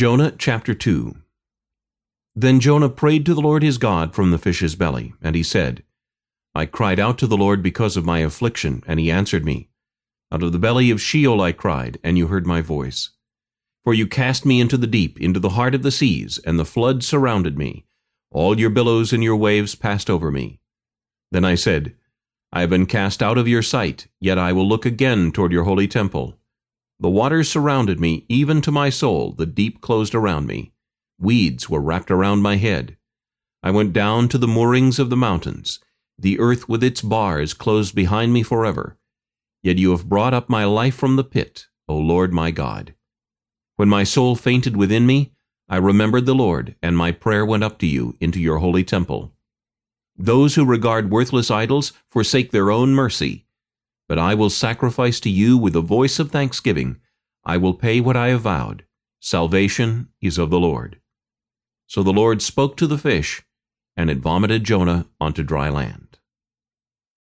Jonah chapter 2 Then Jonah prayed to the Lord his God from the fish's belly, and he said, I cried out to the Lord because of my affliction, and he answered me. Out of the belly of Sheol I cried, and you heard my voice. For you cast me into the deep, into the heart of the seas, and the flood surrounded me. All your billows and your waves passed over me. Then I said, I have been cast out of your sight, yet I will look again toward your holy temple. The waters surrounded me, even to my soul, the deep closed around me. Weeds were wrapped around my head. I went down to the moorings of the mountains. The earth with its bars closed behind me forever. Yet you have brought up my life from the pit, O Lord my God. When my soul fainted within me, I remembered the Lord, and my prayer went up to you into your holy temple. Those who regard worthless idols forsake their own mercy, but I will sacrifice to you with a voice of thanksgiving. I will pay what I have vowed. Salvation is of the Lord. So the Lord spoke to the fish, and it vomited Jonah onto dry land.